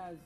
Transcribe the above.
guys.